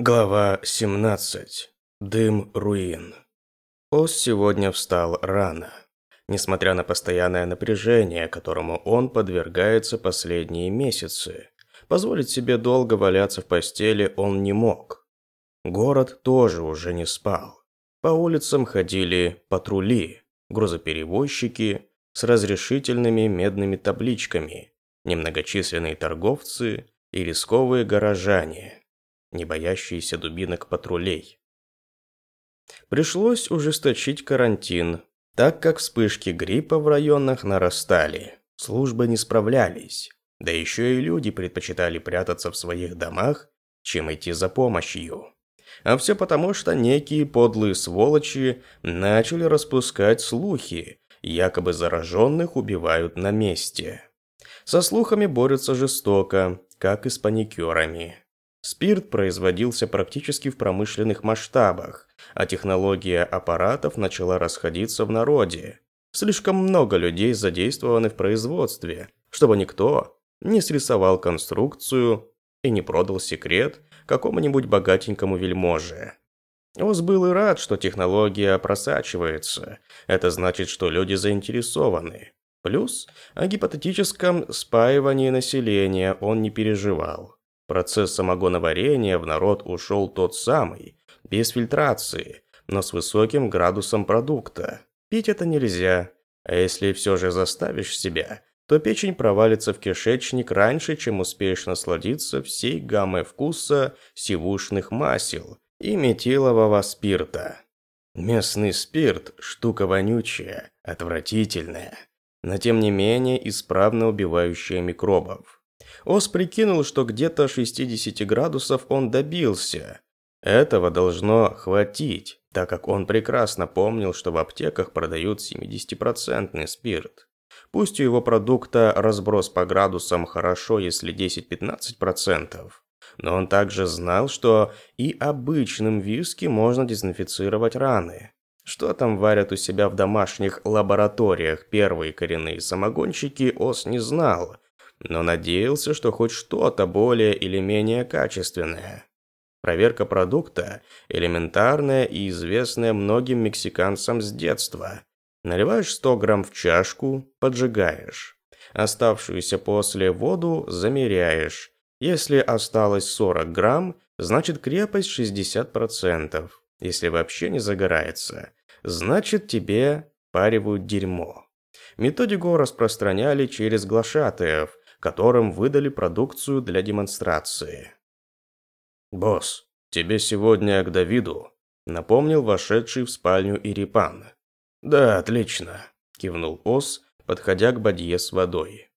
Глава 17. Дым руин. Ос сегодня встал рано. Несмотря на постоянное напряжение, которому он подвергается последние месяцы, позволить себе долго валяться в постели он не мог. Город тоже уже не спал. По улицам ходили патрули, грузоперевозчики с разрешительными медными табличками, немногочисленные торговцы и рисковые горожане – не боящиеся дубинок патрулей. Пришлось ужесточить карантин, так как вспышки гриппа в районах нарастали. Службы не справлялись, да еще и люди предпочитали прятаться в своих домах, чем идти за помощью. А все потому, что некие подлые сволочи начали распускать слухи, якобы зараженных убивают на месте. Со слухами борются жестоко, как и с паникерами. Спирт производился практически в промышленных масштабах, а технология аппаратов начала расходиться в народе. Слишком много людей задействованы в производстве, чтобы никто не срисовал конструкцию и не продал секрет какому-нибудь богатенькому вельможе. Оз был и рад, что технология просачивается. Это значит, что люди заинтересованы. Плюс о гипотетическом спаивании населения он не переживал. Процесс самогоноварения в народ ушел тот самый, без фильтрации, но с высоким градусом продукта. Пить это нельзя, а если все же заставишь себя, то печень провалится в кишечник раньше, чем успеешь насладиться всей гаммой вкуса сивушных масел и метилового спирта. Местный спирт – штука вонючая, отвратительная, но тем не менее исправно убивающая микробов. Ос прикинул, что где-то 60 градусов он добился. Этого должно хватить, так как он прекрасно помнил, что в аптеках продают 70% спирт. Пусть у его продукта разброс по градусам хорошо, если 10-15%, но он также знал, что и обычным виски можно дезинфицировать раны. Что там варят у себя в домашних лабораториях первые коренные самогонщики, Ос не знал – но надеялся, что хоть что-то более или менее качественное. Проверка продукта – элементарная и известная многим мексиканцам с детства. Наливаешь 100 грамм в чашку, поджигаешь. Оставшуюся после воду замеряешь. Если осталось 40 грамм, значит крепость 60%. Если вообще не загорается, значит тебе паривают дерьмо. Методику распространяли через глашатаев, которым выдали продукцию для демонстрации. «Босс, тебе сегодня к Давиду», — напомнил вошедший в спальню Ирипан. «Да, отлично», — кивнул Ос, подходя к бадье с водой.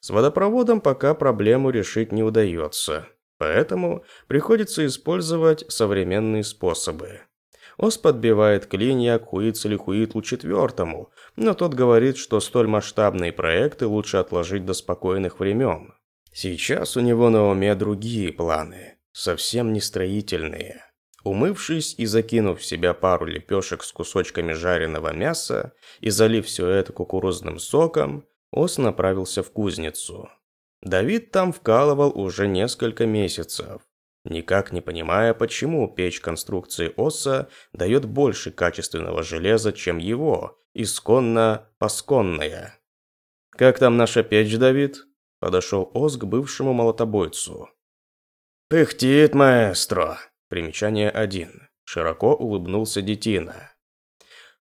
С водопроводом пока проблему решить не удается, поэтому приходится использовать современные способы. Ос подбивает клинья к Хуицелихуитлу четвертому, но тот говорит, что столь масштабные проекты лучше отложить до спокойных времен. Сейчас у него на уме другие планы, совсем не строительные. Умывшись и закинув в себя пару лепешек с кусочками жареного мяса и залив все это кукурузным соком, Ос направился в кузницу. Давид там вкалывал уже несколько месяцев, никак не понимая, почему печь конструкции Оса дает больше качественного железа, чем его, исконно посконная. «Как там наша печь, Давид?» – подошел Ос к бывшему молотобойцу. «Пыхтит, маэстро!» Примечание один. Широко улыбнулся Детина.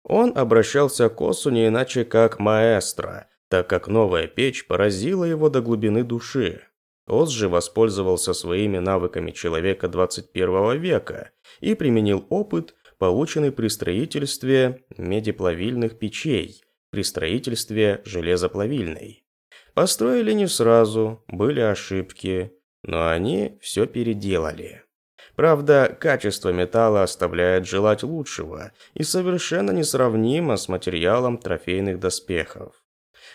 Он обращался к Осу не иначе как маэстро, так как новая печь поразила его до глубины души. Ос же воспользовался своими навыками человека 21 века и применил опыт, полученный при строительстве медиплавильных печей, при строительстве железоплавильной. Построили не сразу, были ошибки, но они все переделали. Правда, качество металла оставляет желать лучшего и совершенно несравнимо с материалом трофейных доспехов.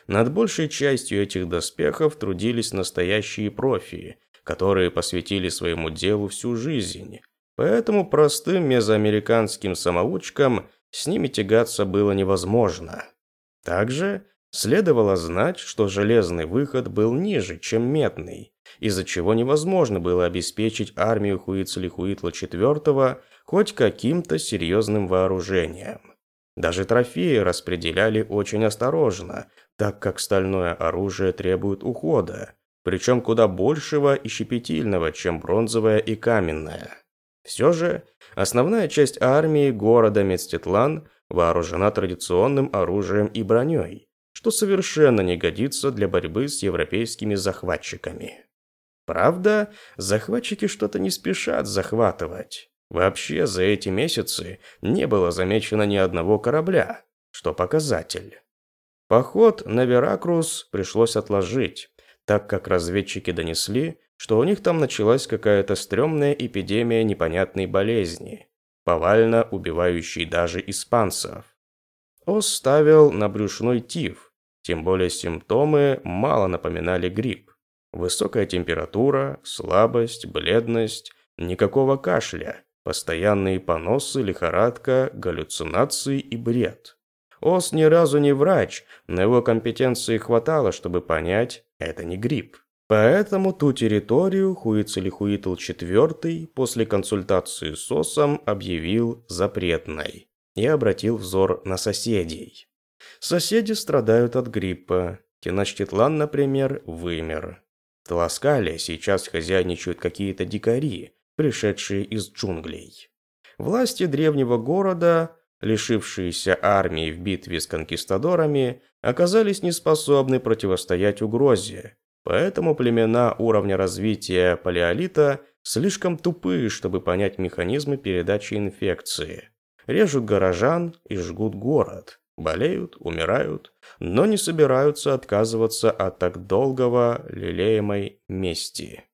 Над большей частью этих доспехов трудились настоящие профи, которые посвятили своему делу всю жизнь. Поэтому простым мезоамериканским самоучкам с ними тягаться было невозможно. Также Следовало знать, что железный выход был ниже, чем медный, из-за чего невозможно было обеспечить армию Хуицелихуитла IV хоть каким-то серьезным вооружением. Даже трофеи распределяли очень осторожно, так как стальное оружие требует ухода, причем куда большего и щепетильного, чем бронзовое и каменное. Все же, основная часть армии города Мецтитлан вооружена традиционным оружием и броней, что совершенно не годится для борьбы с европейскими захватчиками. Правда, захватчики что-то не спешат захватывать. Вообще за эти месяцы не было замечено ни одного корабля, что показатель. Поход на Веракрус пришлось отложить, так как разведчики донесли, что у них там началась какая-то стрёмная эпидемия непонятной болезни, повально убивающей даже испанцев. Ос ставил на брюшной тиф, тем более симптомы мало напоминали грипп. Высокая температура, слабость, бледность, никакого кашля, Постоянные поносы, лихорадка, галлюцинации и бред. Ос ни разу не врач, но его компетенции хватало, чтобы понять, это не грипп. Поэтому ту территорию Хуицелихуитл IV после консультации с Осом объявил запретной и обратил взор на соседей. Соседи страдают от гриппа. Теночтитлан, например, вымер. В Тласкале сейчас хозяйничают какие-то дикари, пришедшие из джунглей. Власти древнего города, лишившиеся армии в битве с конкистадорами, оказались неспособны противостоять угрозе, поэтому племена уровня развития палеолита слишком тупые, чтобы понять механизмы передачи инфекции. Режут горожан и жгут город, болеют, умирают, но не собираются отказываться от так долгого лелеемой мести.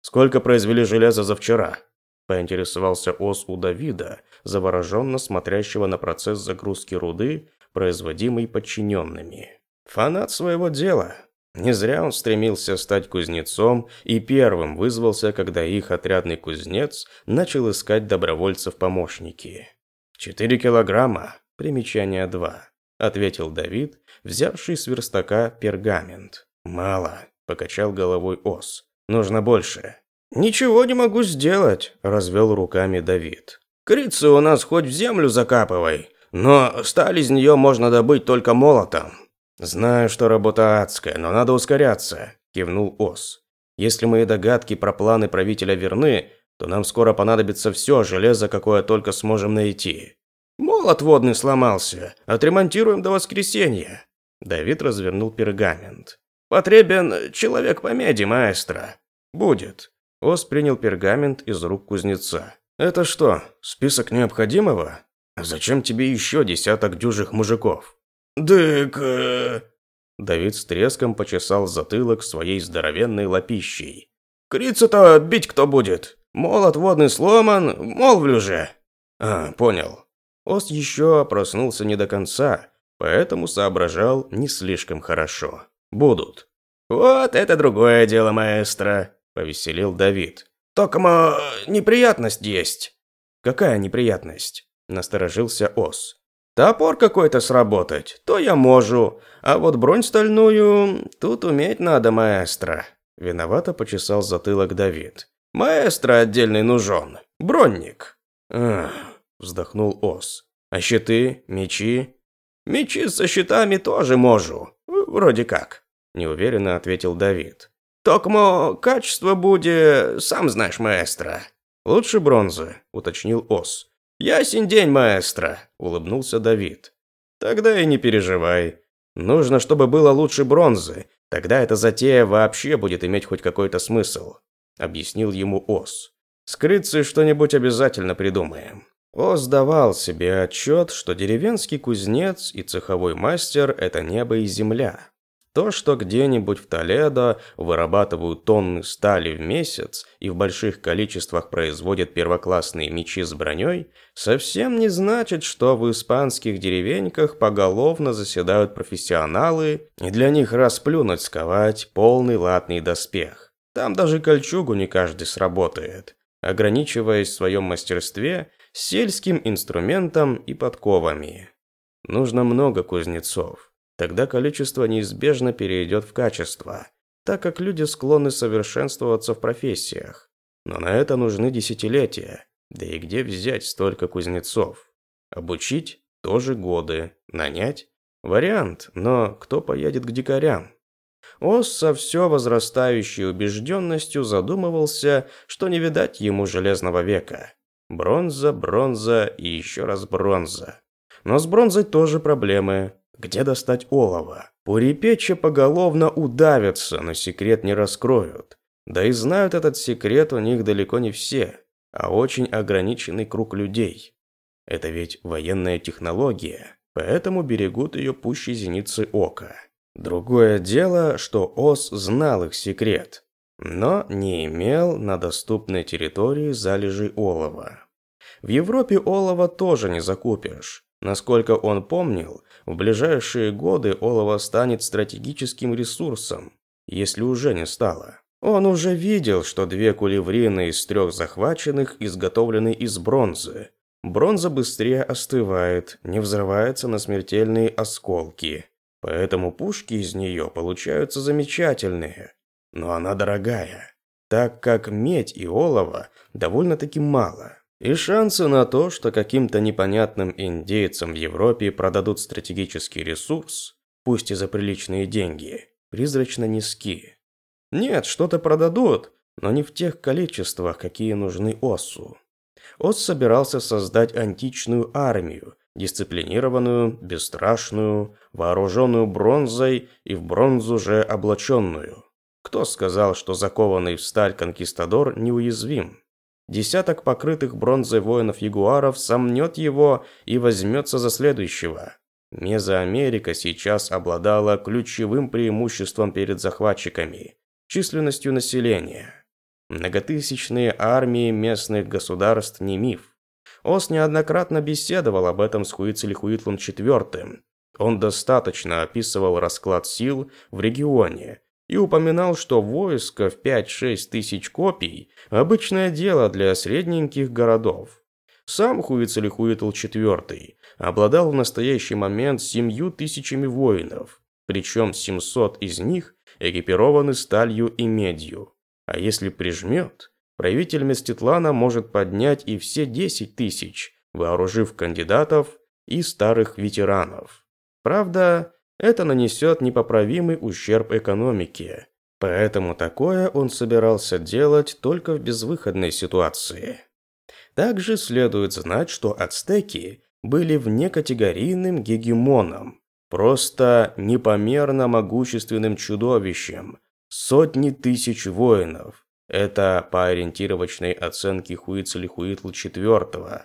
«Сколько произвели железа за вчера?» – поинтересовался Ос у Давида, завороженно смотрящего на процесс загрузки руды, производимый подчиненными. Фанат своего дела. Не зря он стремился стать кузнецом и первым вызвался, когда их отрядный кузнец начал искать добровольцев-помощники. «Четыре килограмма, примечание два», – ответил Давид, взявший с верстака пергамент. «Мало», – покачал головой Ос. Нужно больше». «Ничего не могу сделать», – развел руками Давид. «Крицы у нас хоть в землю закапывай, но сталь из нее можно добыть только молотом». «Знаю, что работа адская, но надо ускоряться», – кивнул Ос. «Если мои догадки про планы правителя верны, то нам скоро понадобится все железо, какое только сможем найти». «Молот водный сломался. Отремонтируем до воскресенья». Давид развернул пергамент. «Потребен человек по меди, маэстро». «Будет». Ос принял пергамент из рук кузнеца. «Это что, список необходимого? Зачем тебе еще десяток дюжих мужиков?» «Дык...» э...» Давид с треском почесал затылок своей здоровенной лапищей. «Крица-то бить кто будет? Молот водный сломан, молвлю же!» «А, понял». Ос еще проснулся не до конца, поэтому соображал не слишком хорошо. «Будут». «Вот это другое дело, маэстро», – повеселил Давид. «Токмо неприятность есть». «Какая неприятность?» – насторожился Ос. «Топор какой-то сработать, то я можу, а вот бронь стальную тут уметь надо, маэстро». Виновато почесал затылок Давид. «Маэстро отдельный нужен, бронник». «Ах», – вздохнул Ос. «А щиты, мечи?» «Мечи со щитами тоже можу, вроде как», – неуверенно ответил Давид. «Токмо качество будет, сам знаешь, маэстро». «Лучше бронзы», – уточнил Ос. «Ясень день, маэстро», – улыбнулся Давид. «Тогда и не переживай. Нужно, чтобы было лучше бронзы. Тогда эта затея вообще будет иметь хоть какой-то смысл», – объяснил ему Ос. «Скрыться что-нибудь обязательно придумаем». Ос давал себе отчет, что деревенский кузнец и цеховой мастер – это небо и земля. То, что где-нибудь в Толедо вырабатывают тонны стали в месяц и в больших количествах производят первоклассные мечи с броней, совсем не значит, что в испанских деревеньках поголовно заседают профессионалы, и для них расплюнуть сковать полный латный доспех. Там даже кольчугу не каждый сработает, ограничиваясь в своем мастерстве сельским инструментом и подковами. Нужно много кузнецов. Тогда количество неизбежно перейдет в качество, так как люди склонны совершенствоваться в профессиях. Но на это нужны десятилетия. Да и где взять столько кузнецов? Обучить – тоже годы. Нанять – вариант, но кто поедет к дикарям? Ос со все возрастающей убежденностью задумывался, что не видать ему железного века. Бронза, бронза и еще раз бронза. Но с бронзой тоже проблемы. Где достать олово? Пурипечи поголовно удавятся, но секрет не раскроют. Да и знают этот секрет у них далеко не все, а очень ограниченный круг людей. Это ведь военная технология, поэтому берегут ее пуще зеницы ока. Другое дело, что Ос знал их секрет, но не имел на доступной территории залежей олова. В Европе олова тоже не закупишь. Насколько он помнил, в ближайшие годы олово станет стратегическим ресурсом, если уже не стало. Он уже видел, что две кулеврины из трех захваченных изготовлены из бронзы. Бронза быстрее остывает, не взрывается на смертельные осколки. Поэтому пушки из нее получаются замечательные. Но она дорогая, так как медь и олово довольно-таки мало. И шансы на то, что каким-то непонятным индейцам в Европе продадут стратегический ресурс, пусть и за приличные деньги, призрачно низки. Нет, что-то продадут, но не в тех количествах, какие нужны Осу. Ос собирался создать античную армию, дисциплинированную, бесстрашную, вооруженную бронзой и в бронзу же облаченную. Кто сказал, что закованный в сталь конкистадор неуязвим? Десяток покрытых бронзой воинов-ягуаров сомнет его и возьмется за следующего. Мезоамерика сейчас обладала ключевым преимуществом перед захватчиками численностью населения. Многотысячные армии местных государств не миф. Ос неоднократно беседовал об этом с Хуицелихуитлом IV. Он достаточно описывал расклад сил в регионе и упоминал, что войско в 5-6 тысяч копий – обычное дело для средненьких городов. Сам Хуицелихуитл IV обладал в настоящий момент семью тысячами воинов, причем 700 из них экипированы сталью и медью. А если прижмет, правитель Меститлана может поднять и все 10 тысяч, вооружив кандидатов и старых ветеранов. Правда, это нанесет непоправимый ущерб экономике, поэтому такое он собирался делать только в безвыходной ситуации. Также следует знать, что ацтеки были внекатегорийным гегемоном, Просто непомерно могущественным чудовищем. Сотни тысяч воинов. Это по ориентировочной оценке Хуицелихуитл IV.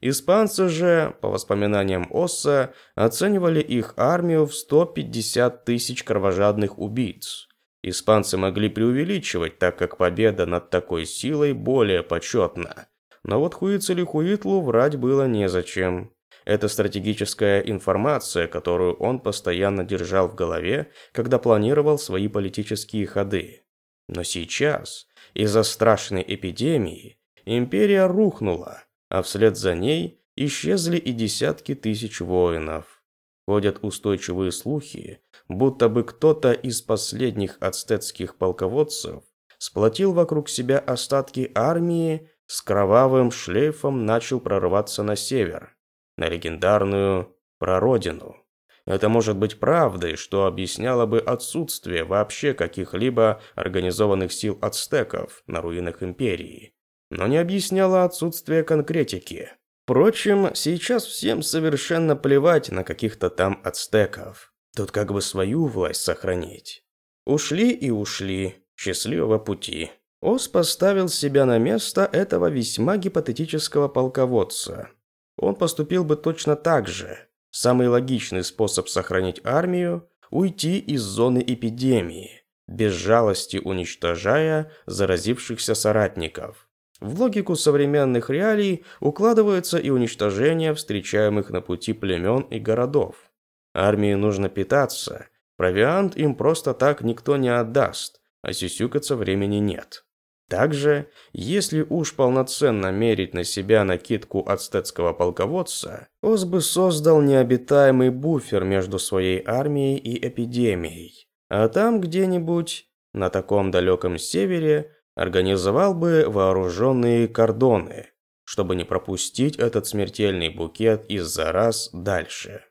Испанцы же, по воспоминаниям Осса, оценивали их армию в 150 тысяч кровожадных убийц. Испанцы могли преувеличивать, так как победа над такой силой более почетна. Но вот Хуицелихуитлу врать было незачем. Это стратегическая информация, которую он постоянно держал в голове, когда планировал свои политические ходы. Но сейчас, из-за страшной эпидемии, империя рухнула, а вслед за ней исчезли и десятки тысяч воинов. Ходят устойчивые слухи, будто бы кто-то из последних ацтетских полководцев сплотил вокруг себя остатки армии, с кровавым шлейфом начал прорываться на север на легендарную прародину. Это может быть правдой, что объясняло бы отсутствие вообще каких-либо организованных сил ацтеков на руинах империи, но не объясняло отсутствие конкретики. Впрочем, сейчас всем совершенно плевать на каких-то там ацтеков. Тут как бы свою власть сохранить. Ушли и ушли. Счастливого пути. Ос поставил себя на место этого весьма гипотетического полководца он поступил бы точно так же. Самый логичный способ сохранить армию – уйти из зоны эпидемии, без жалости уничтожая заразившихся соратников. В логику современных реалий укладывается и уничтожение встречаемых на пути племен и городов. Армии нужно питаться, провиант им просто так никто не отдаст, а сюсюкаться времени нет. Также, если уж полноценно мерить на себя накидку ацтецкого полководца, Оз бы создал необитаемый буфер между своей армией и эпидемией. А там где-нибудь, на таком далеком севере, организовал бы вооруженные кордоны, чтобы не пропустить этот смертельный букет из-за раз дальше.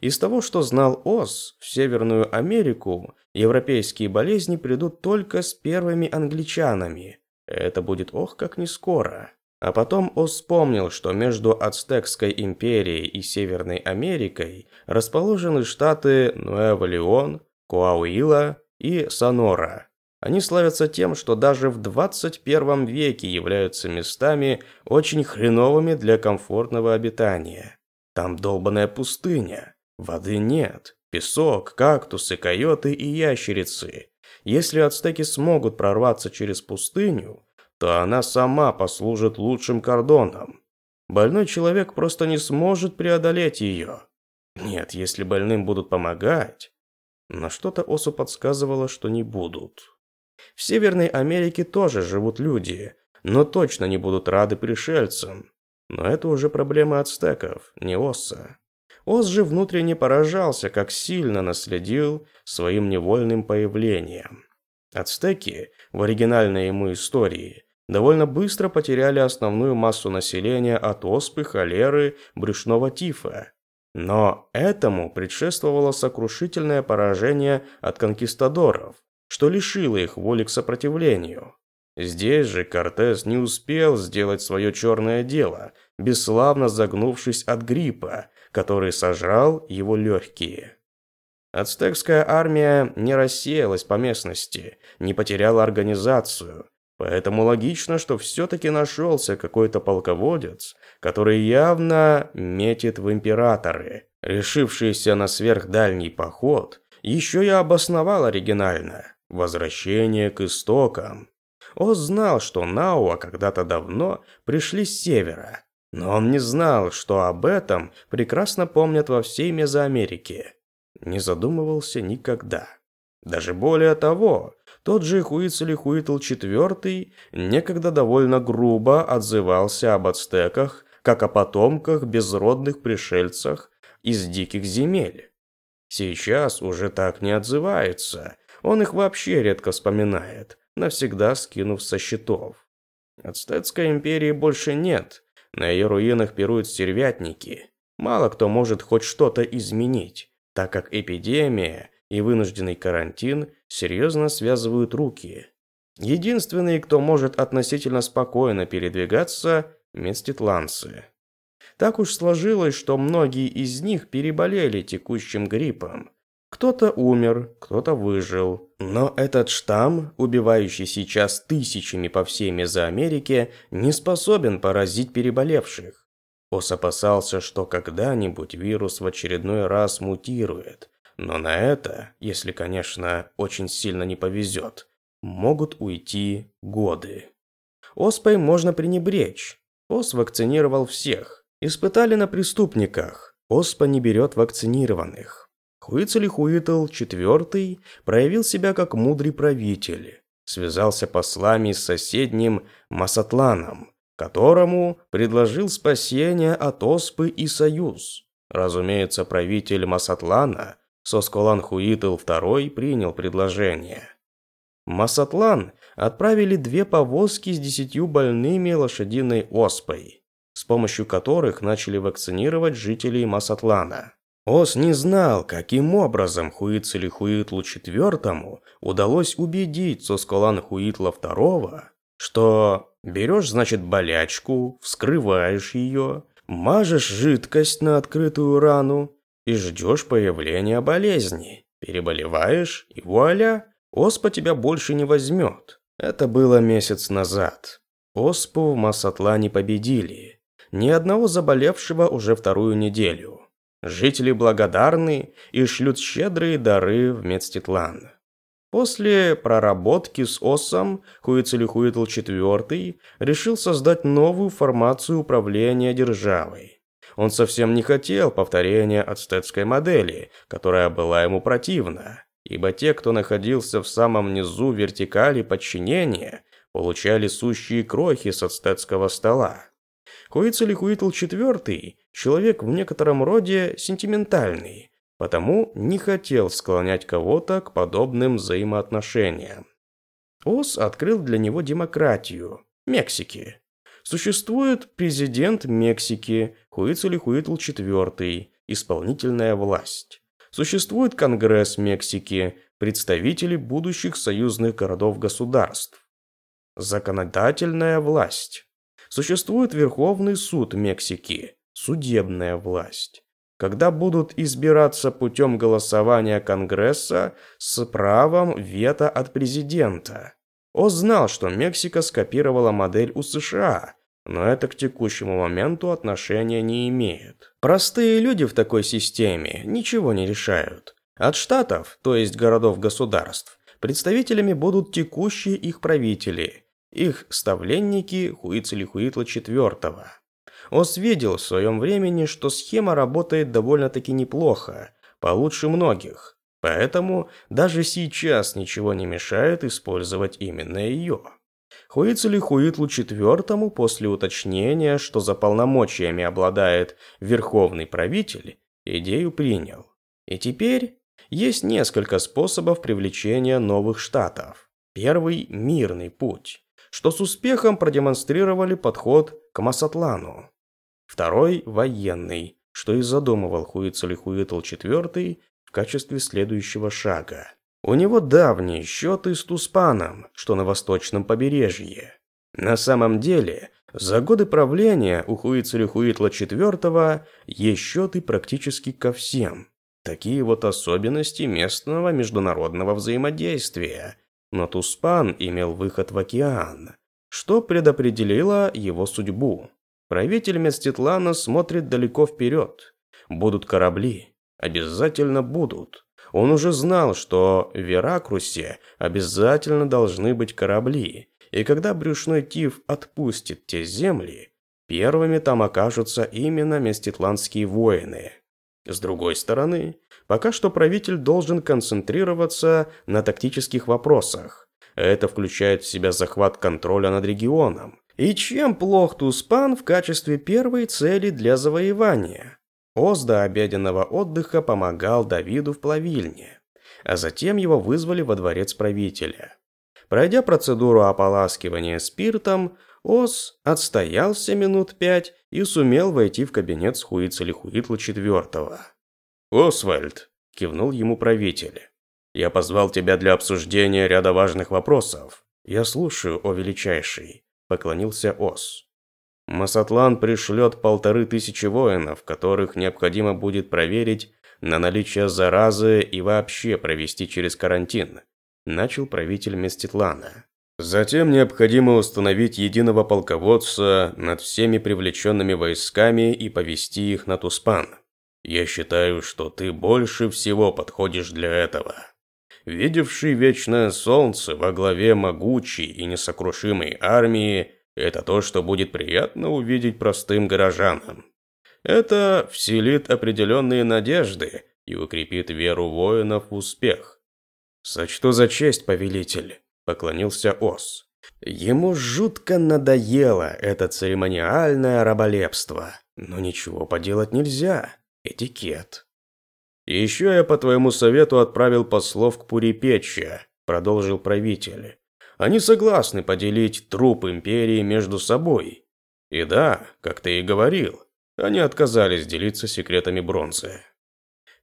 Из того, что знал Оз, в Северную Америку европейские болезни придут только с первыми англичанами. Это будет ох как не скоро. А потом Оз вспомнил, что между Ацтекской империей и Северной Америкой расположены штаты Нуэва-Леон, Куауила и Сонора. Они славятся тем, что даже в 21 веке являются местами очень хреновыми для комфортного обитания. Там долбаная пустыня. Воды нет. Песок, кактусы, койоты и ящерицы. Если ацтеки смогут прорваться через пустыню, то она сама послужит лучшим кордоном. Больной человек просто не сможет преодолеть ее. Нет, если больным будут помогать. Но что-то Осу подсказывало, что не будут. В Северной Америке тоже живут люди, но точно не будут рады пришельцам. Но это уже проблема ацтеков, не Оса. Ос же внутренне поражался, как сильно наследил своим невольным появлением. Ацтеки в оригинальной ему истории довольно быстро потеряли основную массу населения от оспы, холеры, брюшного тифа. Но этому предшествовало сокрушительное поражение от конкистадоров, что лишило их воли к сопротивлению. Здесь же Кортес не успел сделать свое черное дело, бесславно загнувшись от гриппа, который сожрал его легкие. Ацтекская армия не рассеялась по местности, не потеряла организацию, поэтому логично, что все-таки нашелся какой-то полководец, который явно метит в императоры. Решившийся на сверхдальний поход еще и обосновал оригинально – возвращение к истокам. Он знал, что Науа когда-то давно пришли с севера, но он не знал, что об этом прекрасно помнят во всей Мезоамерике. Не задумывался никогда. Даже более того, тот же Хуицелихуитл IV некогда довольно грубо отзывался об ацтеках, как о потомках безродных пришельцах из диких земель. Сейчас уже так не отзывается, он их вообще редко вспоминает, навсегда скинув со счетов. Ацтекской империи больше нет, на ее руинах пируют стервятники. Мало кто может хоть что-то изменить, так как эпидемия и вынужденный карантин серьезно связывают руки. Единственные, кто может относительно спокойно передвигаться – мецтитланцы. Так уж сложилось, что многие из них переболели текущим гриппом, кто-то умер, кто-то выжил. Но этот штамм, убивающий сейчас тысячами по всей Мезоамерике, не способен поразить переболевших. Ос опасался, что когда-нибудь вирус в очередной раз мутирует. Но на это, если, конечно, очень сильно не повезет, могут уйти годы. Оспой можно пренебречь. Ос вакцинировал всех. Испытали на преступниках. Оспа не берет вакцинированных. Хуицелихуитл IV проявил себя как мудрый правитель, связался послами с соседним Масатланом, которому предложил спасение от оспы и союз. Разумеется, правитель Масатлана, Сосколан Хуитл II, принял предложение. Масатлан отправили две повозки с десятью больными лошадиной оспой, с помощью которых начали вакцинировать жителей Масатлана. Ос не знал, каким образом Хуицелю Хуитлу IV удалось убедить Сосколан Хуитла II, что берешь, значит, болячку, вскрываешь ее, мажешь жидкость на открытую рану и ждешь появления болезни. Переболеваешь, и вуаля, оспа тебя больше не возьмет. Это было месяц назад. Оспу в Масатлане победили. Ни одного заболевшего уже вторую неделю. Жители благодарны и шлют щедрые дары в Мецтитлан. После проработки с ОСом Хуицелихуитл IV решил создать новую формацию управления державой. Он совсем не хотел повторения ацтетской модели, которая была ему противна, ибо те, кто находился в самом низу вертикали подчинения, получали сущие крохи с ацтетского стола. Хуицелихуитл IV – человек в некотором роде сентиментальный, потому не хотел склонять кого-то к подобным взаимоотношениям. Ос открыл для него демократию Мексики. Существует президент Мексики Хуицелихуитл IV, исполнительная власть. Существует Конгресс Мексики, представители будущих союзных городов-государств. Законодательная власть. Существует Верховный суд Мексики, судебная власть. Когда будут избираться путем голосования Конгресса с правом вето от президента. Он знал, что Мексика скопировала модель у США, но это к текущему моменту отношения не имеет. Простые люди в такой системе ничего не решают. От штатов, то есть городов-государств, представителями будут текущие их правители, их ставленники Хуицелихуитла IV. Ос видел в своем времени, что схема работает довольно-таки неплохо, получше многих, поэтому даже сейчас ничего не мешает использовать именно ее. Хуицелихуитлу IV после уточнения, что за полномочиями обладает верховный правитель, идею принял. И теперь есть несколько способов привлечения новых штатов. Первый – мирный путь что с успехом продемонстрировали подход к Масатлану. Второй – военный, что и задумывал Хуицелихуитл IV в качестве следующего шага. У него давние счеты с Туспаном, что на восточном побережье. На самом деле, за годы правления у Хуицелихуитла IV есть счеты практически ко всем. Такие вот особенности местного международного взаимодействия, но Туспан имел выход в океан, что предопределило его судьбу. Правитель Меститлана смотрит далеко вперед. Будут корабли. Обязательно будут. Он уже знал, что в Веракрусе обязательно должны быть корабли, и когда брюшной тиф отпустит те земли, первыми там окажутся именно меститландские воины. С другой стороны, Пока что правитель должен концентрироваться на тактических вопросах. Это включает в себя захват контроля над регионом. И чем плох Туспан в качестве первой цели для завоевания? Оз до обеденного отдыха помогал Давиду в плавильне, а затем его вызвали во дворец правителя. Пройдя процедуру ополаскивания спиртом, Оз отстоялся минут пять и сумел войти в кабинет с Хуицелихуитла IV. «Освальд», – кивнул ему правитель. «Я позвал тебя для обсуждения ряда важных вопросов. Я слушаю, о величайший», – поклонился Ос. Масатлан пришлет полторы тысячи воинов, которых необходимо будет проверить на наличие заразы и вообще провести через карантин, начал правитель Меститлана. Затем необходимо установить единого полководца над всеми привлеченными войсками и повести их на Туспан. Я считаю, что ты больше всего подходишь для этого. Видевший вечное солнце во главе могучей и несокрушимой армии – это то, что будет приятно увидеть простым горожанам. Это вселит определенные надежды и укрепит веру воинов в успех. «Сочту за честь, повелитель», – поклонился Ос. Ему жутко надоело это церемониальное раболепство, но ничего поделать нельзя этикет. Еще я по твоему совету отправил послов к Пурипечья, продолжил правитель. Они согласны поделить труп империи между собой. И да, как ты и говорил, они отказались делиться секретами бронзы.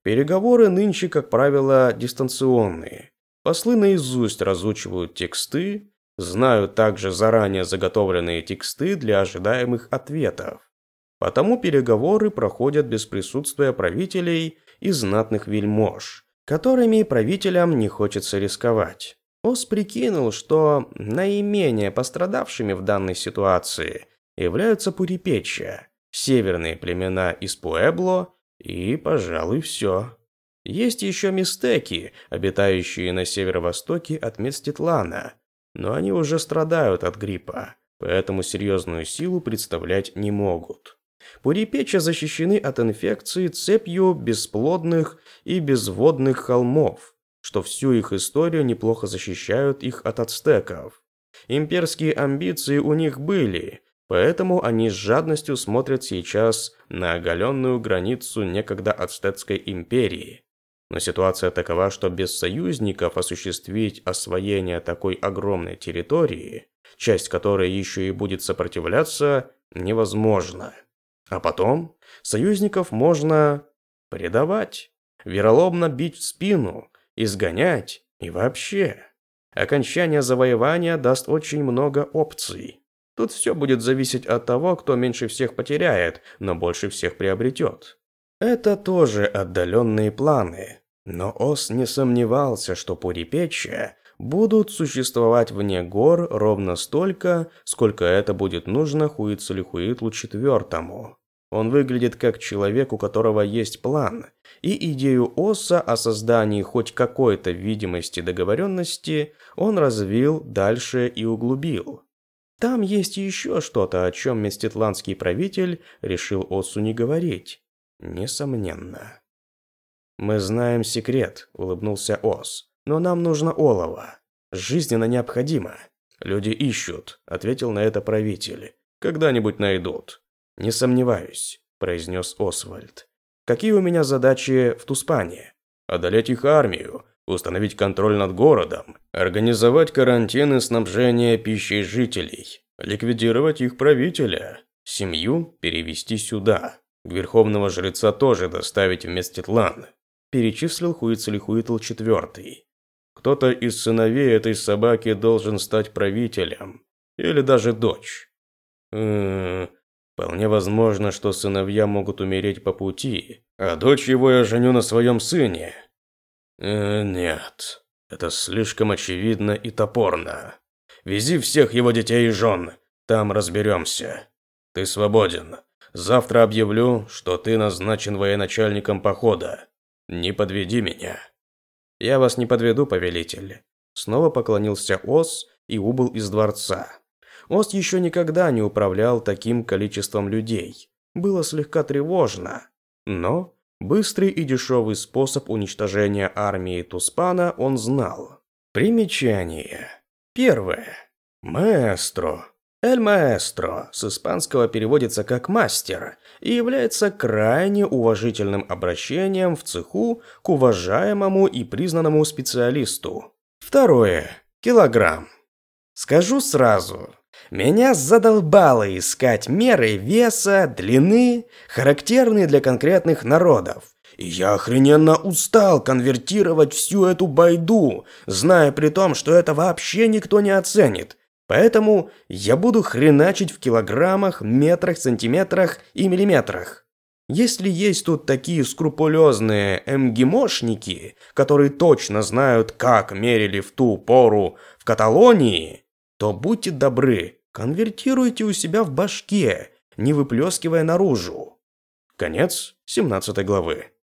Переговоры нынче, как правило, дистанционные. Послы наизусть разучивают тексты, знают также заранее заготовленные тексты для ожидаемых ответов. Потому переговоры проходят без присутствия правителей и знатных вельмож, которыми правителям не хочется рисковать. Ос прикинул, что наименее пострадавшими в данной ситуации являются Пурипечья, северные племена из Пуэбло и, пожалуй, все. Есть еще мистеки, обитающие на северо-востоке от Меститлана, но они уже страдают от гриппа, поэтому серьезную силу представлять не могут. Пурипеча защищены от инфекции цепью бесплодных и безводных холмов, что всю их историю неплохо защищают их от ацтеков. Имперские амбиции у них были, поэтому они с жадностью смотрят сейчас на оголенную границу некогда Ацтекской империи. Но ситуация такова, что без союзников осуществить освоение такой огромной территории, часть которой еще и будет сопротивляться, невозможно. А потом союзников можно предавать, вероломно бить в спину, изгонять и вообще. Окончание завоевания даст очень много опций. Тут все будет зависеть от того, кто меньше всех потеряет, но больше всех приобретет. Это тоже отдаленные планы, но Ос не сомневался, что Пурипечья будут существовать вне гор ровно столько, сколько это будет нужно Хуицелихуитлу IV. Он выглядит как человек, у которого есть план, и идею Оса о создании хоть какой-то видимости договоренности он развил дальше и углубил. Там есть еще что-то, о чем местетландский правитель решил Осу не говорить. Несомненно. «Мы знаем секрет», — улыбнулся Ос. «Но нам нужно олово. Жизненно необходимо». «Люди ищут», — ответил на это правитель. «Когда-нибудь найдут». «Не сомневаюсь», – произнес Освальд. «Какие у меня задачи в Туспане?» «Одолеть их армию, установить контроль над городом, организовать карантин и снабжение пищей жителей, ликвидировать их правителя, семью перевести сюда, верховного жреца тоже доставить в Меститлан», – перечислил Хуицелихуитл четвертый. «Кто-то из сыновей этой собаки должен стать правителем, или даже дочь». «М-м-м», Вполне возможно, что сыновья могут умереть по пути, а дочь его я женю на своем сыне. Э, нет, это слишком очевидно и топорно. Вези всех его детей и жен, там разберемся. Ты свободен. Завтра объявлю, что ты назначен военачальником похода. Не подведи меня. Я вас не подведу, повелитель. Снова поклонился Ос и убыл из дворца. Ост еще никогда не управлял таким количеством людей. Было слегка тревожно. Но быстрый и дешевый способ уничтожения армии Туспана он знал. Примечание. Первое. Маэстро. Эль Маэстро с испанского переводится как «мастер» и является крайне уважительным обращением в цеху к уважаемому и признанному специалисту. Второе. Килограмм. Скажу сразу, меня задолбало искать меры веса, длины, характерные для конкретных народов. И я охрененно устал конвертировать всю эту байду, зная при том, что это вообще никто не оценит. Поэтому я буду хреначить в килограммах, метрах, сантиметрах и миллиметрах. Если есть тут такие скрупулезные МГИМОшники, которые точно знают, как мерили в ту пору в Каталонии, то будьте добры, конвертируйте у себя в башке, не выплескивая наружу. Конец 17 главы.